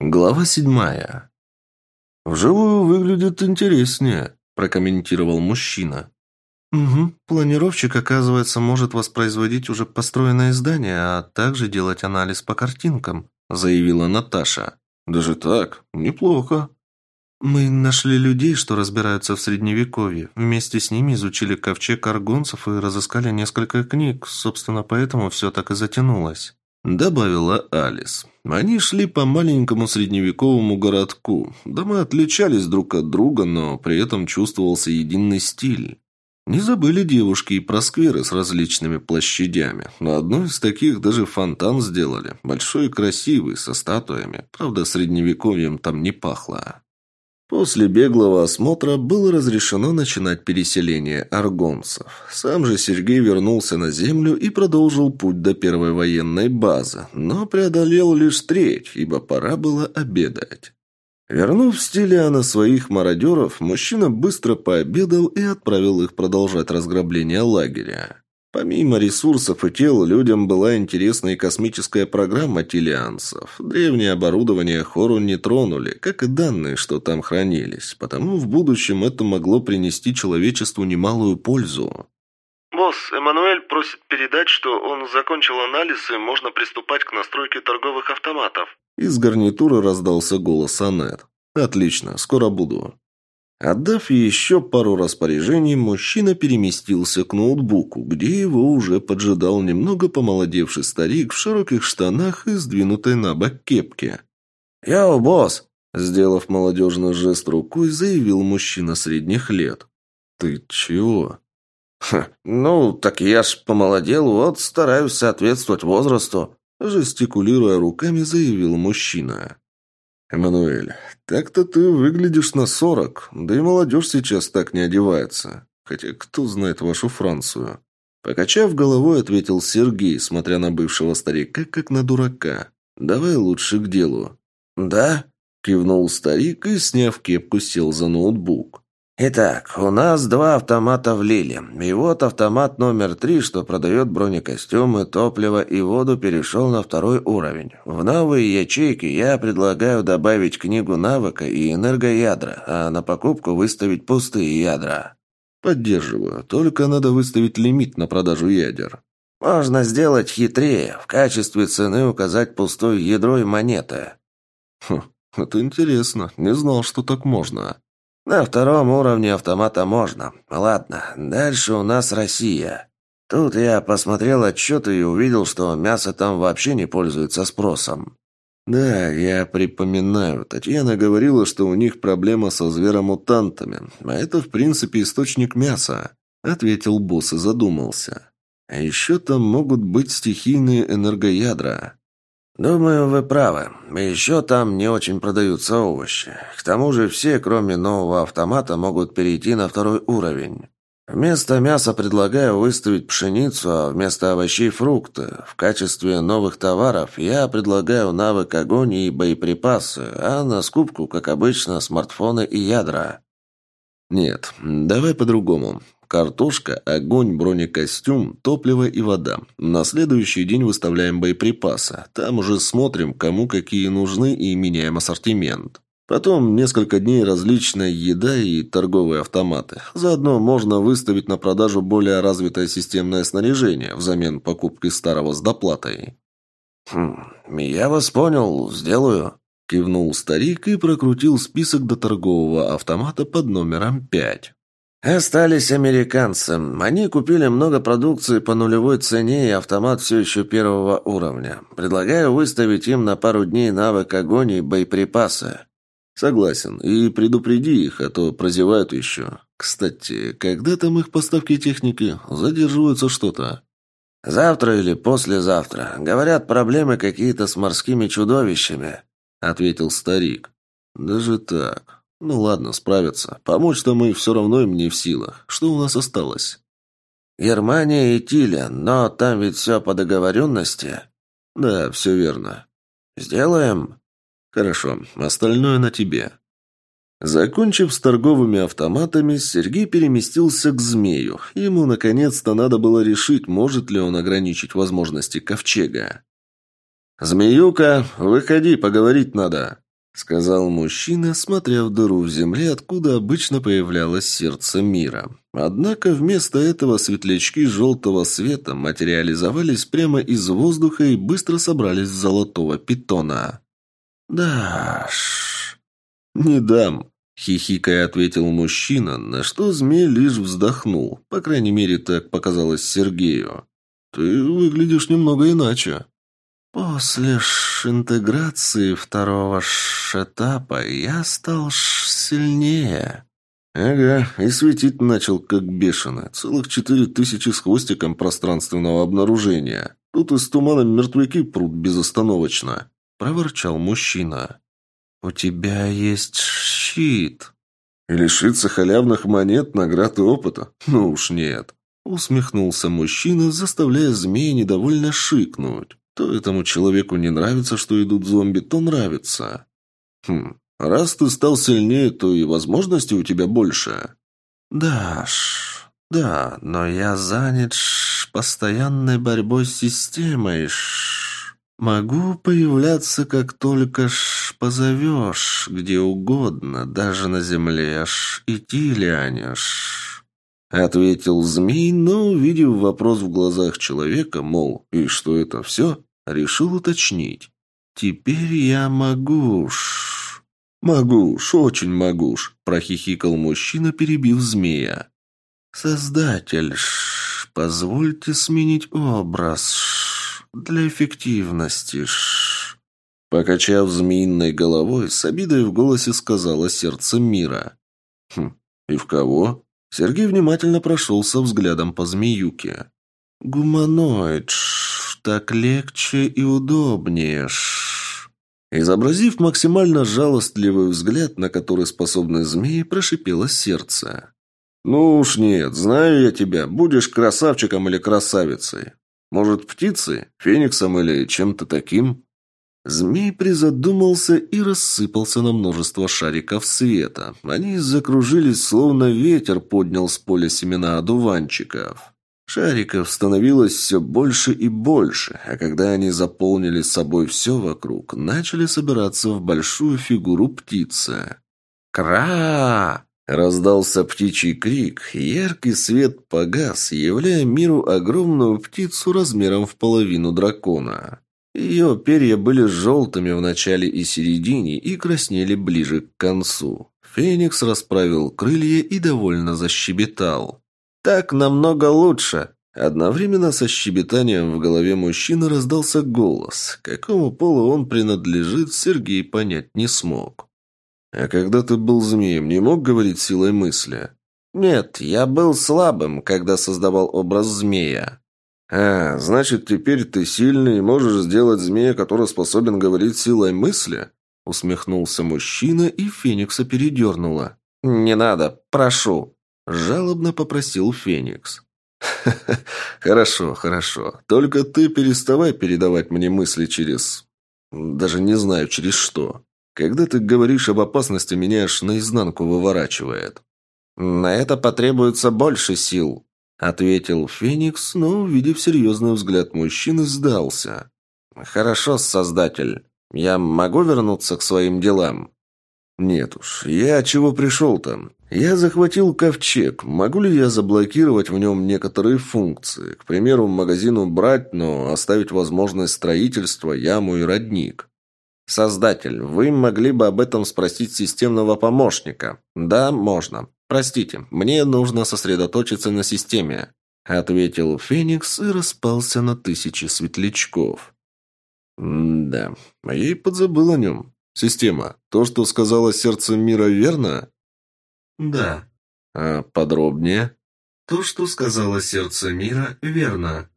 Глава седьмая. «Вживую выглядит интереснее», – прокомментировал мужчина. «Угу. Планировщик, оказывается, может воспроизводить уже построенное здание, а также делать анализ по картинкам», – заявила Наташа. «Даже так? Неплохо». «Мы нашли людей, что разбираются в Средневековье. Вместе с ними изучили ковчег аргонцев и разыскали несколько книг. Собственно, поэтому все так и затянулось». Добавила Алис. Они шли по маленькому средневековому городку. Дома отличались друг от друга, но при этом чувствовался единый стиль. Не забыли девушки и про скверы с различными площадями. На одной из таких даже фонтан сделали. Большой и красивый, со статуями. Правда, средневековьем там не пахло. После беглого осмотра было разрешено начинать переселение аргонцев. Сам же Сергей вернулся на землю и продолжил путь до первой военной базы, но преодолел лишь треть, ибо пора было обедать. Вернув Стилиана своих мародеров, мужчина быстро пообедал и отправил их продолжать разграбление лагеря. Помимо ресурсов и тел, людям была интересна и космическая программа телианцев. Древнее оборудование Хору не тронули, как и данные, что там хранились, потому в будущем это могло принести человечеству немалую пользу. «Босс, Эммануэль просит передать, что он закончил анализ и можно приступать к настройке торговых автоматов». Из гарнитуры раздался голос Анет. «Отлично, скоро буду». Отдав еще пару распоряжений, мужчина переместился к ноутбуку, где его уже поджидал немного помолодевший старик в широких штанах и сдвинутой на бок кепке. «Йоу, босс!» – сделав молодежный жест рукой, заявил мужчина средних лет. «Ты чего?» «Ха, ну, так я ж помолодел, вот стараюсь соответствовать возрасту», – жестикулируя руками, заявил мужчина. «Эммануэль, так-то ты выглядишь на сорок, да и молодежь сейчас так не одевается. Хотя кто знает вашу Францию?» Покачав головой, ответил Сергей, смотря на бывшего старика, как на дурака. «Давай лучше к делу». «Да?» – кивнул старик и, сняв кепку, сел за ноутбук. «Итак, у нас два автомата в Лиле. И вот автомат номер три, что продает бронекостюмы, топливо и воду, перешел на второй уровень. В новые ячейки я предлагаю добавить книгу навыка и энергоядра, а на покупку выставить пустые ядра». «Поддерживаю. Только надо выставить лимит на продажу ядер». «Можно сделать хитрее. В качестве цены указать пустое ядро и монеты». «Хм, это интересно. Не знал, что так можно». На втором уровне автомата можно. Ладно, дальше у нас Россия. Тут я посмотрел отчеты и увидел, что мясо там вообще не пользуется спросом. Да, я припоминаю. Татьяна говорила, что у них проблема со зверомутантами. А это, в принципе, источник мяса. Ответил босс и задумался. А еще там могут быть стихийные энергоядра. «Думаю, вы правы. Еще там не очень продаются овощи. К тому же все, кроме нового автомата, могут перейти на второй уровень. Вместо мяса предлагаю выставить пшеницу, а вместо овощей – фрукты. В качестве новых товаров я предлагаю навык огонь и боеприпасы, а на скупку, как обычно, смартфоны и ядра». «Нет, давай по-другому. Картошка, огонь, бронекостюм, топливо и вода. На следующий день выставляем боеприпасы. Там уже смотрим, кому какие нужны и меняем ассортимент. Потом несколько дней различная еда и торговые автоматы. Заодно можно выставить на продажу более развитое системное снаряжение взамен покупки старого с доплатой. «Хм, я вас понял, сделаю», – кивнул старик и прокрутил список до торгового автомата под номером пять. Остались американцы. Они купили много продукции по нулевой цене и автомат все еще первого уровня. Предлагаю выставить им на пару дней навык огонь и боеприпасы. Согласен. И предупреди их, а то прозевают еще. Кстати, когда там их поставки техники? Задерживаются что-то. Завтра или послезавтра. Говорят, проблемы какие-то с морскими чудовищами, ответил старик. Даже так. Ну ладно, справятся. Помочь-то мы все равно им не в силах. Что у нас осталось? Германия и Тиля, но там ведь все по договоренности. Да, все верно. Сделаем? Хорошо, остальное на тебе. Закончив с торговыми автоматами, Сергей переместился к змею. Ему наконец-то надо было решить, может ли он ограничить возможности ковчега. «Змеюка, выходи, поговорить надо», сказал мужчина, смотря в дыру в земле, откуда обычно появлялось сердце мира. Однако вместо этого светлячки желтого света материализовались прямо из воздуха и быстро собрались в золотого питона. «Дашь?» «Не дам», — хихикая ответил мужчина, на что змей лишь вздохнул. По крайней мере, так показалось Сергею. «Ты выглядишь немного иначе». После интеграции второго этапа я стал сильнее. Ага, и светить начал как бешено. Целых четыре тысячи с хвостиком пространственного обнаружения. Тут из тумана мертвяки прут безостановочно. Проворчал мужчина. У тебя есть щит. И лишиться халявных монет, наград и опыта? Ну уж нет. Усмехнулся мужчина, заставляя змея недовольно шикнуть. То этому человеку не нравится, что идут зомби, то нравится. Хм, раз ты стал сильнее, то и возможностей у тебя больше. Да ж, да, но я занят ш, постоянной борьбой с системой. Ш. Могу появляться, как только ш, позовешь, где угодно, даже на земле, аж идти лянешь. Ответил змей, но, увидев вопрос в глазах человека, мол, и что это все, Решил уточнить. «Теперь я могуш». «Могуш, очень могуш», – прохихикал мужчина, перебив змея. «Создатель, ш, позвольте сменить образ ш, для эффективности». Ш. Покачав змеиной головой, с обидой в голосе сказала сердце мира. «Хм, и в кого?» Сергей внимательно прошелся взглядом по змеюке. «Гуманоид, ш, так легче и удобнее. Изобразив максимально жалостливый взгляд, на который способны змеи, прошипело сердце. «Ну уж нет, знаю я тебя. Будешь красавчиком или красавицей. Может, птицей, фениксом или чем-то таким?» Змей призадумался и рассыпался на множество шариков света. Они закружились, словно ветер поднял с поля семена одуванчиков. Шариков становилось все больше и больше, а когда они заполнили собой все вокруг, начали собираться в большую фигуру птицы. «Кра!» – раздался птичий крик, яркий свет погас, являя миру огромную птицу размером в половину дракона. Ее перья были желтыми в начале и середине и краснели ближе к концу. Феникс расправил крылья и довольно защебетал. «Так намного лучше!» Одновременно со щебетанием в голове мужчины раздался голос. Какому полу он принадлежит, Сергей понять не смог. «А когда ты был змеем, не мог говорить силой мысли?» «Нет, я был слабым, когда создавал образ змея». «А, значит, теперь ты сильный и можешь сделать змея, который способен говорить силой мысли?» Усмехнулся мужчина, и Феникса передернуло. «Не надо, прошу», Жалобно попросил Феникс. «Хорошо, хорошо. Только ты переставай передавать мне мысли через... Даже не знаю, через что. Когда ты говоришь об опасности, меня аж наизнанку выворачивает». «На это потребуется больше сил», — ответил Феникс, но, увидев серьезный взгляд мужчины, сдался. «Хорошо, Создатель. Я могу вернуться к своим делам?» «Нет уж. Я чего пришел-то? Я захватил ковчег. Могу ли я заблокировать в нем некоторые функции? К примеру, магазину брать, но оставить возможность строительства, яму и родник. Создатель, вы могли бы об этом спросить системного помощника. Да, можно. Простите, мне нужно сосредоточиться на системе. Ответил Феникс и распался на тысячи светлячков. М да, я и подзабыл о нем. Система, то, что сказала сердце мира, верно? «Да». «А подробнее?» «То, что сказала сердце мира, верно».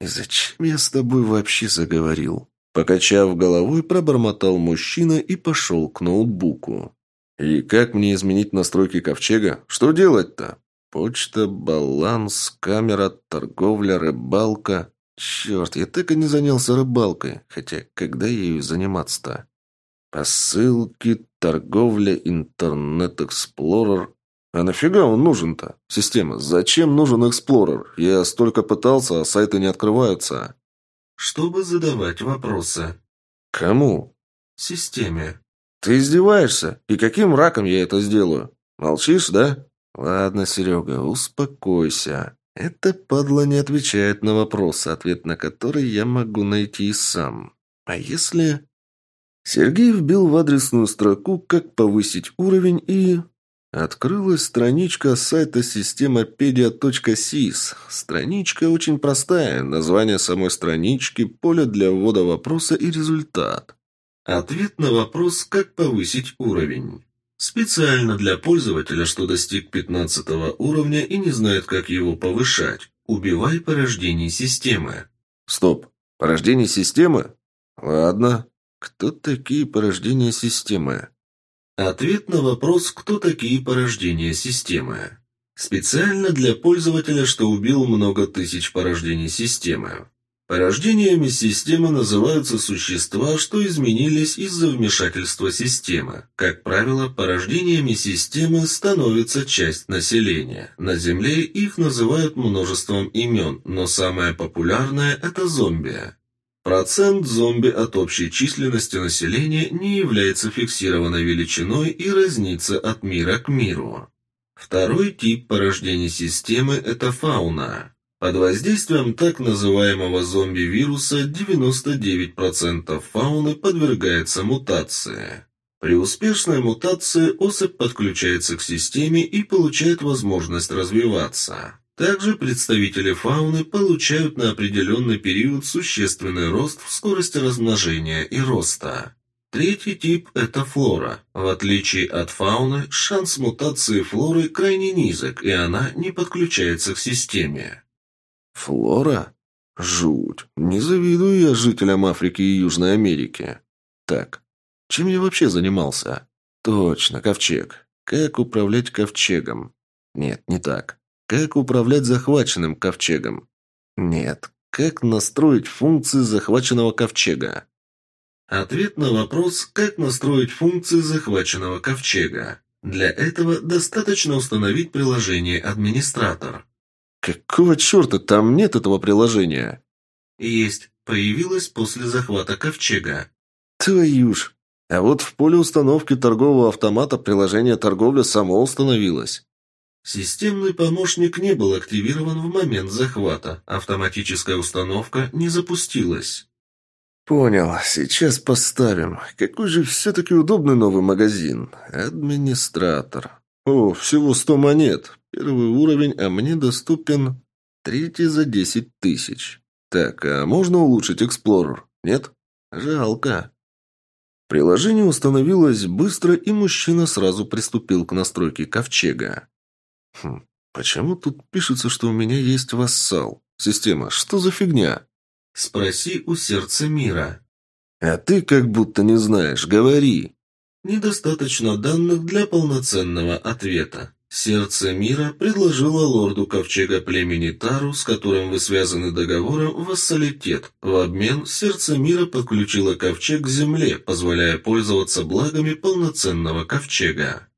«И зачем я с тобой вообще заговорил?» Покачав головой, пробормотал мужчина и пошел к ноутбуку. «И как мне изменить настройки ковчега? Что делать-то?» «Почта, баланс, камера, торговля, рыбалка...» «Черт, я так и не занялся рыбалкой. Хотя, когда ею заниматься-то?» Посылки, торговля, Internet Explorer. А нафига он нужен-то? Система, зачем нужен Explorer? Я столько пытался, а сайты не открываются. Чтобы задавать вопросы. Кому? Системе. Ты издеваешься? И каким раком я это сделаю? Молчишь, да? Ладно, Серега, успокойся. Это падла не отвечает на вопросы, ответ на которые я могу найти и сам. А если... Сергей вбил в адресную строку «Как повысить уровень» и... Открылась страничка сайта системапедия.сис. Страничка очень простая. Название самой странички, поле для ввода вопроса и результат. Ответ на вопрос «Как повысить уровень?» Специально для пользователя, что достиг 15 уровня и не знает, как его повышать. Убивай порождение системы. Стоп. Порождение системы? Ладно. Кто такие порождения системы? Ответ на вопрос, кто такие порождения системы. Специально для пользователя, что убил много тысяч порождений системы. Порождениями системы называются существа, что изменились из-за вмешательства системы. Как правило, порождениями системы становится часть населения. На Земле их называют множеством имен, но самое популярное – это зомби. Процент зомби от общей численности населения не является фиксированной величиной и разнится от мира к миру. Второй тип порождения системы – это фауна. Под воздействием так называемого зомби-вируса 99% фауны подвергается мутации. При успешной мутации особь подключается к системе и получает возможность развиваться. Также представители фауны получают на определенный период существенный рост в скорости размножения и роста. Третий тип – это флора. В отличие от фауны, шанс мутации флоры крайне низок, и она не подключается к системе. Флора? Жуть. Не завидую я жителям Африки и Южной Америки. Так, чем я вообще занимался? Точно, ковчег. Как управлять ковчегом? Нет, не так. Как управлять захваченным ковчегом? Нет. Как настроить функции захваченного ковчега? Ответ на вопрос, как настроить функции захваченного ковчега. Для этого достаточно установить приложение «Администратор». Какого черта там нет этого приложения? Есть. Появилось после захвата ковчега. Твою ж. А вот в поле установки торгового автомата приложение торговля само установилось. Системный помощник не был активирован в момент захвата. Автоматическая установка не запустилась. «Понял. Сейчас поставим. Какой же все-таки удобный новый магазин. Администратор. О, всего сто монет. Первый уровень, а мне доступен третий за десять тысяч. Так, а можно улучшить Эксплорер? Нет? Жалко». Приложение установилось быстро, и мужчина сразу приступил к настройке ковчега. Хм, почему тут пишется, что у меня есть вассал? Система, что за фигня? Спроси у сердца мира. А ты как будто не знаешь, говори. Недостаточно данных для полноценного ответа. Сердце мира предложило лорду ковчега племени Тару, с которым вы связаны договором, вассалитет. В обмен сердце мира подключило ковчег к земле, позволяя пользоваться благами полноценного ковчега.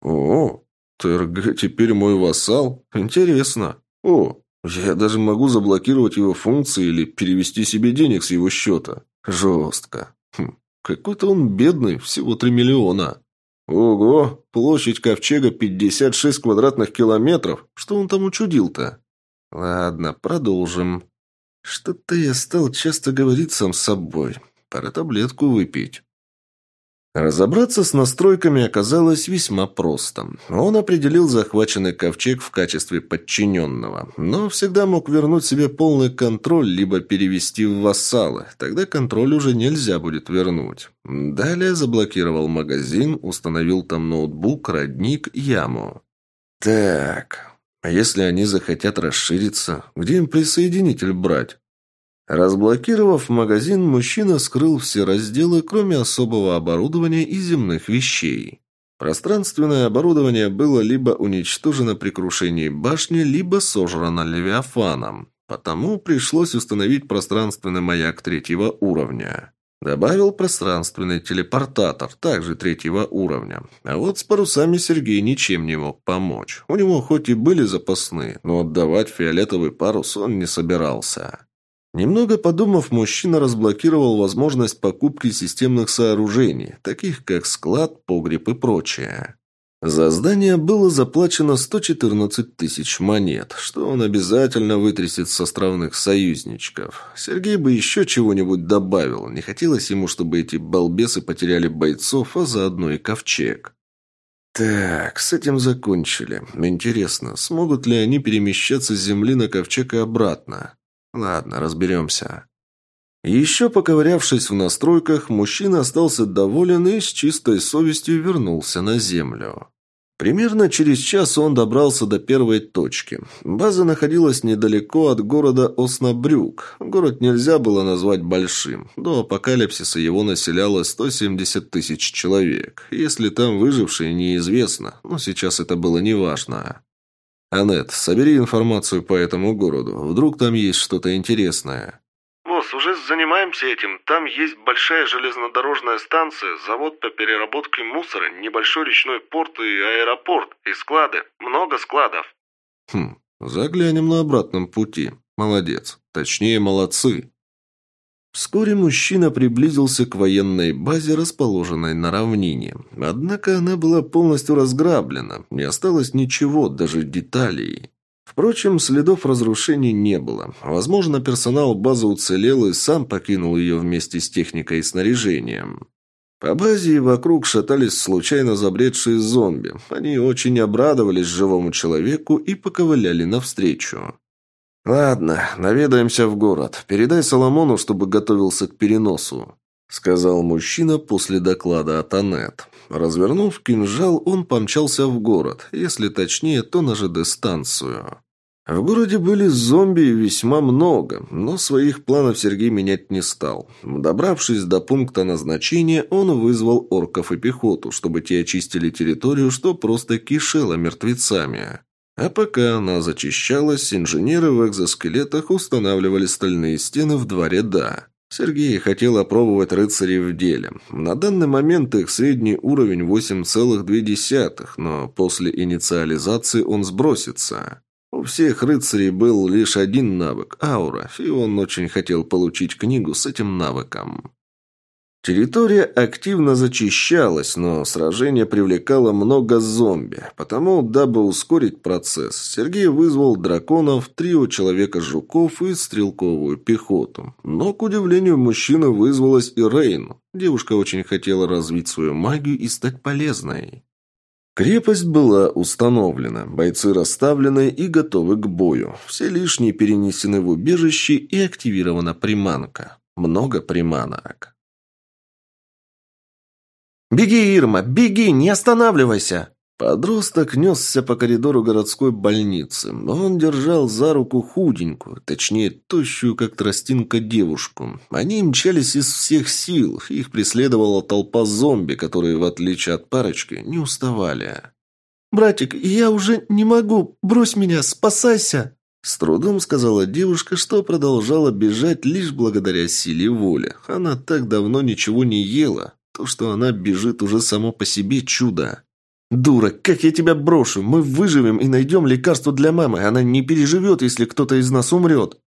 О, ТРГ теперь мой вассал? Интересно. О, я даже могу заблокировать его функции или перевести себе денег с его счета. Жестко. Хм, какой-то он бедный, всего 3 миллиона. Ого, площадь ковчега 56 квадратных километров. Что он там учудил-то? Ладно, продолжим. Что-то я стал часто говорить сам с собой. Пора таблетку выпить. Разобраться с настройками оказалось весьма просто. Он определил захваченный ковчег в качестве подчиненного, но всегда мог вернуть себе полный контроль, либо перевести в вассалы. Тогда контроль уже нельзя будет вернуть. Далее заблокировал магазин, установил там ноутбук, родник, яму. Так, а если они захотят расшириться, где им присоединитель брать? Разблокировав магазин, мужчина скрыл все разделы, кроме особого оборудования и земных вещей. Пространственное оборудование было либо уничтожено при крушении башни, либо сожрано Левиафаном. Потому пришлось установить пространственный маяк третьего уровня. Добавил пространственный телепортатор, также третьего уровня. А вот с парусами Сергей ничем не мог помочь. У него хоть и были запасные, но отдавать фиолетовый парус он не собирался. Немного подумав, мужчина разблокировал возможность покупки системных сооружений, таких как склад, погреб и прочее. За здание было заплачено 114 тысяч монет, что он обязательно вытрясет с островных союзничков. Сергей бы еще чего-нибудь добавил. Не хотелось ему, чтобы эти балбесы потеряли бойцов, а заодно и ковчег. Так, с этим закончили. Интересно, смогут ли они перемещаться с Земли на ковчег и обратно? Ладно, разберемся. Еще поковырявшись в настройках, мужчина остался доволен и с чистой совестью вернулся на Землю. Примерно через час он добрался до первой точки. База находилась недалеко от города Оснабрюк. Город нельзя было назвать большим. До апокалипсиса его населяло 170 тысяч человек. Если там выжившие, неизвестно, но сейчас это было неважно. «Аннет, собери информацию по этому городу. Вдруг там есть что-то интересное». «Босс, уже занимаемся этим. Там есть большая железнодорожная станция, завод по переработке мусора, небольшой речной порт и аэропорт, и склады. Много складов». «Хм, заглянем на обратном пути. Молодец. Точнее, молодцы». Вскоре мужчина приблизился к военной базе, расположенной на равнине. Однако она была полностью разграблена, не осталось ничего, даже деталей. Впрочем, следов разрушений не было. Возможно, персонал базы уцелел и сам покинул ее вместе с техникой и снаряжением. По базе и вокруг шатались случайно забредшие зомби. Они очень обрадовались живому человеку и поковыляли навстречу. «Ладно, наведаемся в город. Передай Соломону, чтобы готовился к переносу», — сказал мужчина после доклада от Анет. Развернув кинжал, он помчался в город, если точнее, то на ЖД-станцию. В городе были зомби весьма много, но своих планов Сергей менять не стал. Добравшись до пункта назначения, он вызвал орков и пехоту, чтобы те очистили территорию, что просто кишело мертвецами. А пока она зачищалась, инженеры в экзоскелетах устанавливали стальные стены в два ряда. Сергей хотел опробовать рыцарей в деле. На данный момент их средний уровень 8,2, но после инициализации он сбросится. У всех рыцарей был лишь один навык – аура, и он очень хотел получить книгу с этим навыком. Территория активно зачищалась, но сражение привлекало много зомби, потому, дабы ускорить процесс, Сергей вызвал драконов, трио человека-жуков и стрелковую пехоту. Но, к удивлению мужчины, вызвалась и Рейн. Девушка очень хотела развить свою магию и стать полезной. Крепость была установлена, бойцы расставлены и готовы к бою. Все лишние перенесены в убежище и активирована приманка. Много приманок. «Беги, Ирма, беги, не останавливайся!» Подросток несся по коридору городской больницы. Он держал за руку худенькую, точнее, тощую, как тростинка, девушку. Они мчались из всех сил. Их преследовала толпа зомби, которые, в отличие от парочки, не уставали. «Братик, я уже не могу. Брось меня, спасайся!» С трудом сказала девушка, что продолжала бежать лишь благодаря силе воли. Она так давно ничего не ела. То, что она бежит уже само по себе чудо. «Дура, как я тебя брошу? Мы выживем и найдем лекарство для мамы. Она не переживет, если кто-то из нас умрет».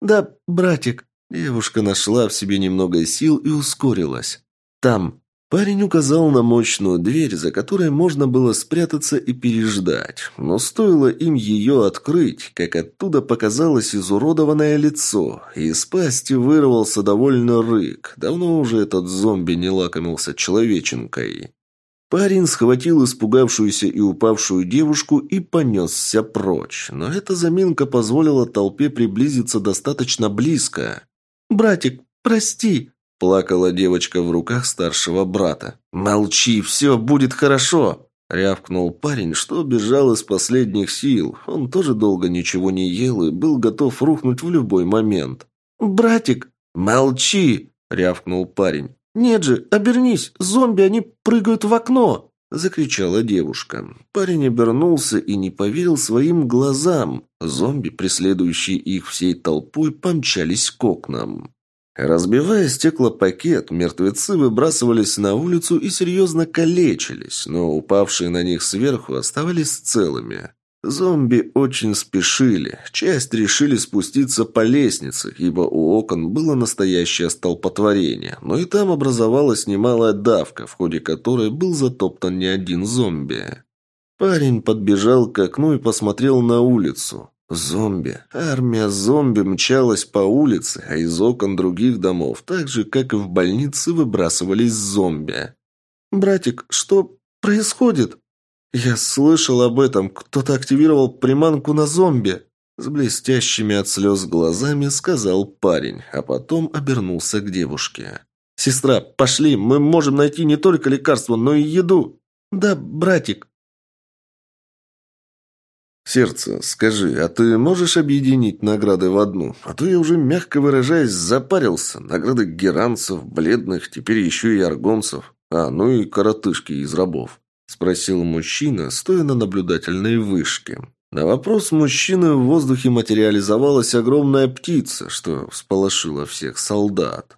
«Да, братик». Девушка нашла в себе немного сил и ускорилась. «Там». Парень указал на мощную дверь, за которой можно было спрятаться и переждать. Но стоило им ее открыть, как оттуда показалось изуродованное лицо, и из пасти вырвался довольно рык. Давно уже этот зомби не лакомился человеченкой. Парень схватил испугавшуюся и упавшую девушку и понесся прочь, но эта заминка позволила толпе приблизиться достаточно близко. «Братик, прости!» – плакала девочка в руках старшего брата. «Молчи, все будет хорошо!» – рявкнул парень, что бежал из последних сил. Он тоже долго ничего не ел и был готов рухнуть в любой момент. «Братик!» «Молчи!» – рявкнул парень. «Нет же, обернись! Зомби, они прыгают в окно!» – закричала девушка. Парень обернулся и не поверил своим глазам. Зомби, преследующие их всей толпой, помчались к окнам. Разбивая стеклопакет, мертвецы выбрасывались на улицу и серьезно калечились, но упавшие на них сверху оставались целыми. Зомби очень спешили. Часть решили спуститься по лестнице, ибо у окон было настоящее столпотворение, но и там образовалась немалая давка, в ходе которой был затоптан не один зомби. Парень подбежал к окну и посмотрел на улицу. Зомби. Армия зомби мчалась по улице, а из окон других домов, так же, как и в больнице, выбрасывались зомби. «Братик, что происходит?» «Я слышал об этом. Кто-то активировал приманку на зомби». С блестящими от слез глазами сказал парень, а потом обернулся к девушке. «Сестра, пошли, мы можем найти не только лекарства, но и еду». «Да, братик». «Сердце, скажи, а ты можешь объединить награды в одну? А то я уже, мягко выражаясь, запарился. Награды геранцев, бледных, теперь еще и аргонцев. А, ну и коротышки из рабов». Спросил мужчина, стоя на наблюдательной вышке. На вопрос мужчины в воздухе материализовалась огромная птица, что всполошило всех солдат.